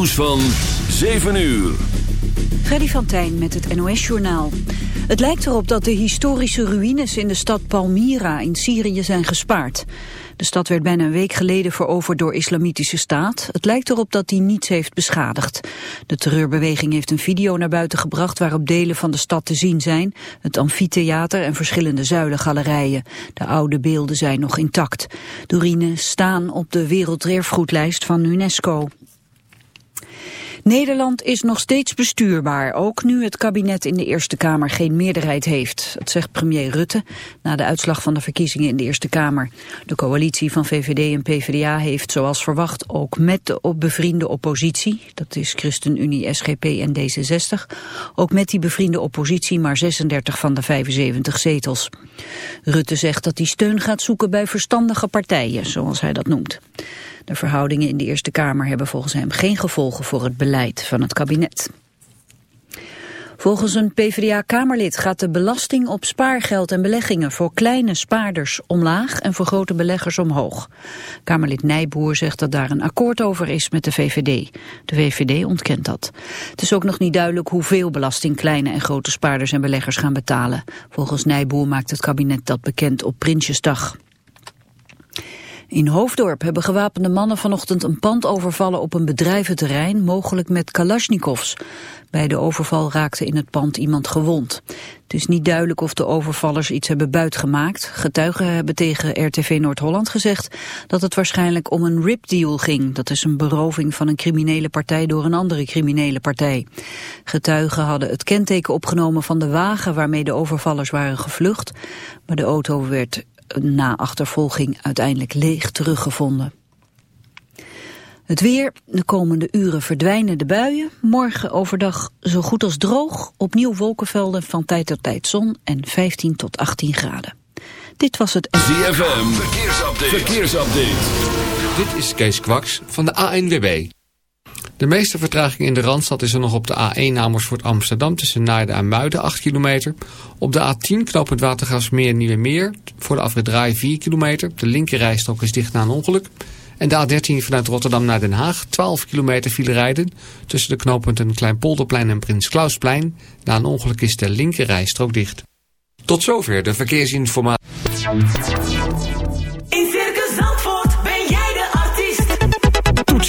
nieuws van 7 uur. Freddy van Tijn met het NOS-journaal. Het lijkt erop dat de historische ruïnes in de stad Palmyra in Syrië zijn gespaard. De stad werd bijna een week geleden veroverd door islamitische staat. Het lijkt erop dat die niets heeft beschadigd. De terreurbeweging heeft een video naar buiten gebracht waarop delen van de stad te zien zijn. Het amfitheater en verschillende zuilengalerijen. De oude beelden zijn nog intact. De ruïnes staan op de werelderfgoedlijst van UNESCO. Nederland is nog steeds bestuurbaar, ook nu het kabinet in de Eerste Kamer geen meerderheid heeft. Dat zegt premier Rutte na de uitslag van de verkiezingen in de Eerste Kamer. De coalitie van VVD en PvdA heeft zoals verwacht ook met de bevriende oppositie, dat is ChristenUnie, SGP en D66, ook met die bevriende oppositie maar 36 van de 75 zetels. Rutte zegt dat hij steun gaat zoeken bij verstandige partijen, zoals hij dat noemt. De verhoudingen in de Eerste Kamer hebben volgens hem geen gevolgen voor het beleid van het kabinet. Volgens een PvdA-kamerlid gaat de belasting op spaargeld en beleggingen voor kleine spaarders omlaag en voor grote beleggers omhoog. Kamerlid Nijboer zegt dat daar een akkoord over is met de VVD. De VVD ontkent dat. Het is ook nog niet duidelijk hoeveel belasting kleine en grote spaarders en beleggers gaan betalen. Volgens Nijboer maakt het kabinet dat bekend op Prinsjesdag. In Hoofddorp hebben gewapende mannen vanochtend een pand overvallen op een bedrijventerrein, mogelijk met kalasjnikovs. Bij de overval raakte in het pand iemand gewond. Het is niet duidelijk of de overvallers iets hebben buitgemaakt. Getuigen hebben tegen RTV Noord-Holland gezegd dat het waarschijnlijk om een ripdeal ging. Dat is een beroving van een criminele partij door een andere criminele partij. Getuigen hadden het kenteken opgenomen van de wagen waarmee de overvallers waren gevlucht. Maar de auto werd na achtervolging uiteindelijk leeg teruggevonden. Het weer, de komende uren verdwijnen de buien. Morgen overdag zo goed als droog. Opnieuw wolkenvelden van tijd tot tijd zon en 15 tot 18 graden. Dit was het... ZFM, verkeersupdate. verkeersupdate. Dit is Kees Kwaks van de ANWB. De meeste vertraging in de Randstad is er nog op de A1 Amersfoort Amsterdam tussen Naarden en Muiden 8 kilometer. Op de A10 knooppunt Watergasmeer Nieuwe Meer voor de afrit 4 kilometer. De linkerrijstok is dicht na een ongeluk. En de A13 vanuit Rotterdam naar Den Haag 12 kilometer file rijden. Tussen de knooppunten Kleinpolderplein en Prins Klausplein. Na een ongeluk is de linkerrijstrook dicht. Tot zover de verkeersinformatie.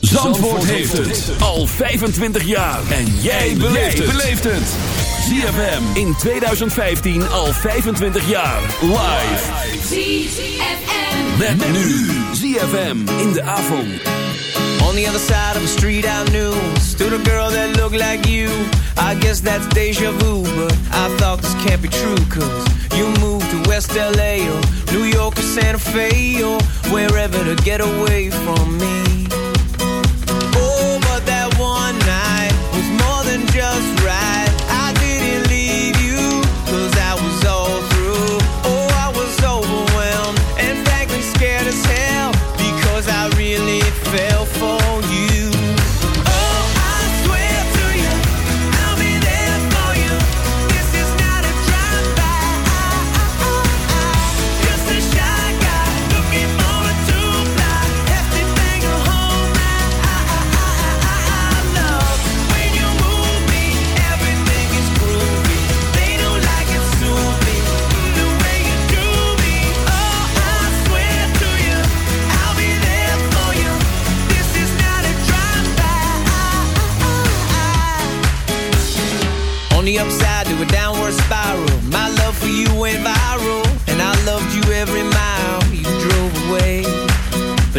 Zandvoort, heeft het al 25 jaar. En jij beleeft het. ZFM in 2015 al 25 jaar. Live. ZFM. Met, nu. ZFM in de avond. On the other side of the street I knew Stood a girl that looked like you I guess that's deja vu But I thought this can't be true Cause you moved to West LA Or New York or Santa Fe Or wherever to get away from me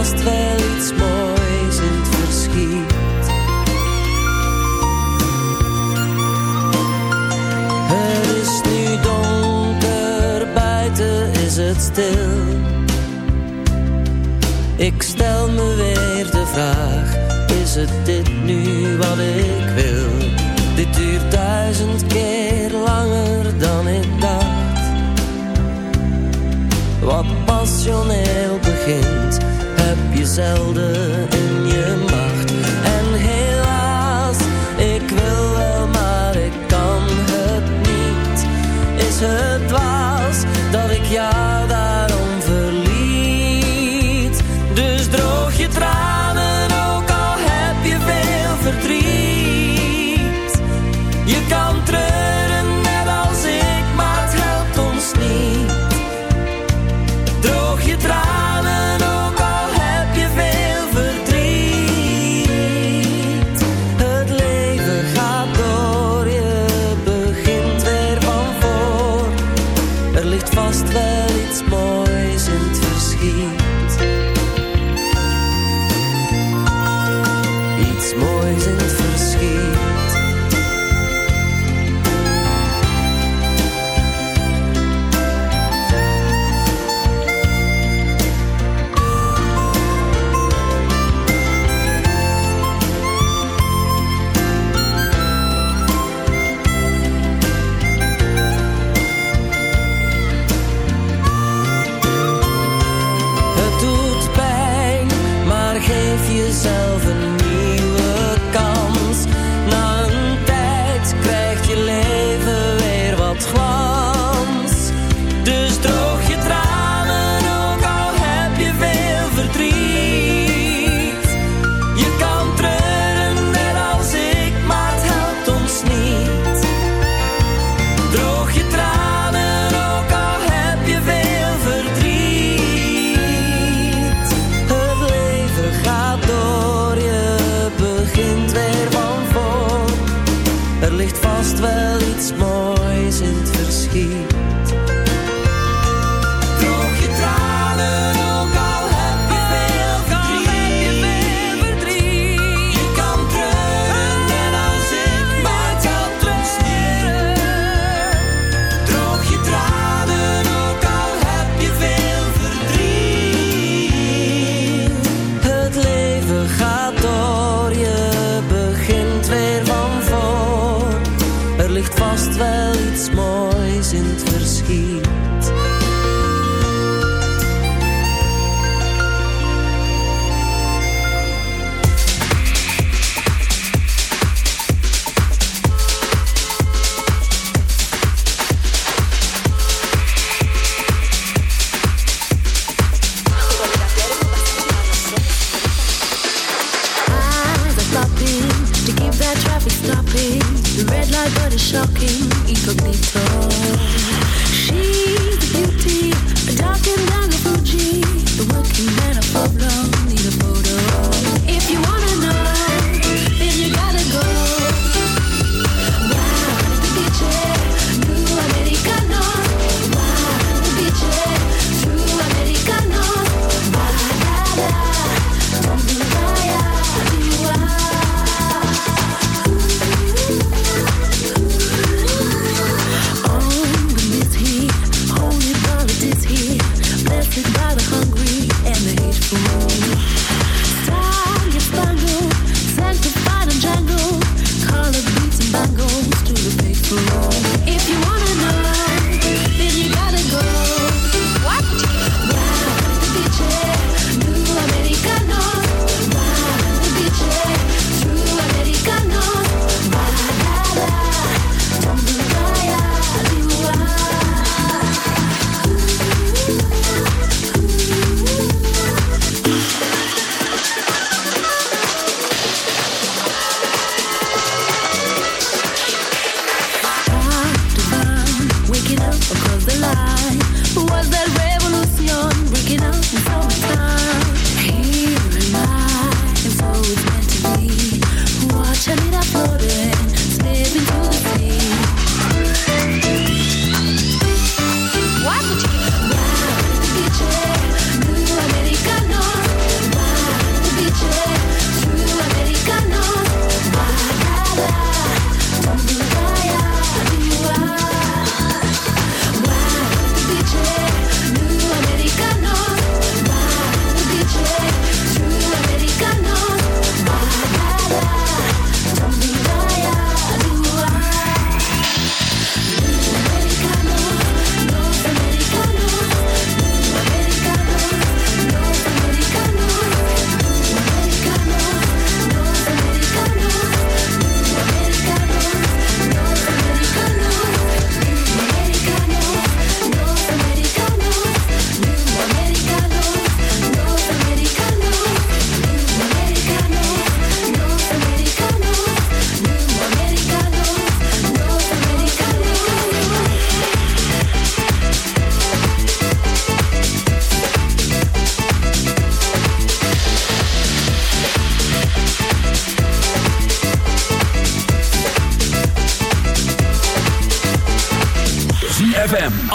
vast wel iets moois in het verschiet. Het is nu donker, buiten is het stil. Ik stel me weer de vraag, is het dit nu wat ik wil? zelden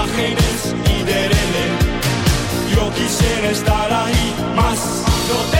imágenes y de Yo quisiera estar ahí más. No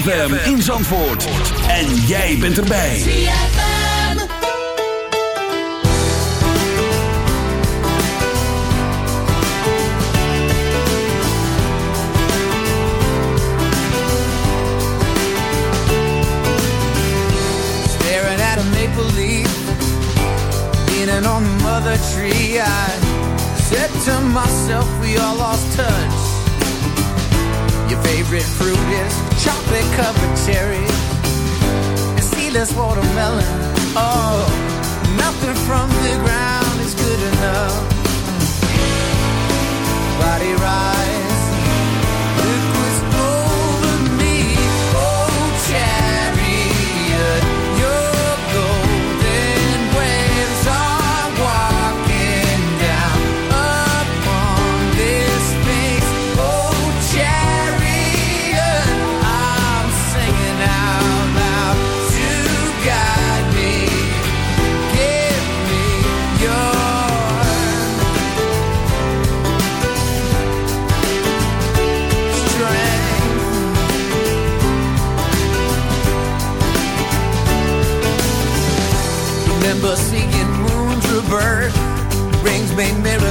ZFM in Zandvoort. En jij bent erbij. ZFM. Staring at a maple leaf. Leaning on the mother tree. I said to myself we all lost touch. Your favorite fruit is big cup of cherries and seedless watermelon. Oh, nothing from the ground is good enough. Body ride.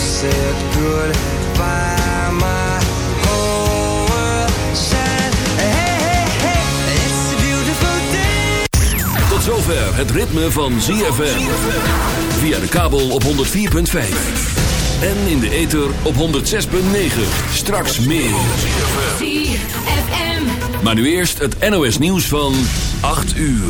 said goodbye. My whole world shined. Hey, hey, hey, it's a beautiful day. Tot zover het ritme van ZFM. Via de kabel op 104.5. En in de ether op 106.9. Straks meer. ZFM. Maar nu eerst het NOS nieuws van 8 uur.